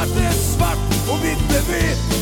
svart är svart och vitt är vitt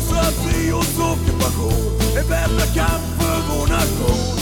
blomstrar fri hos ockupation En väpnad kamp för vår nation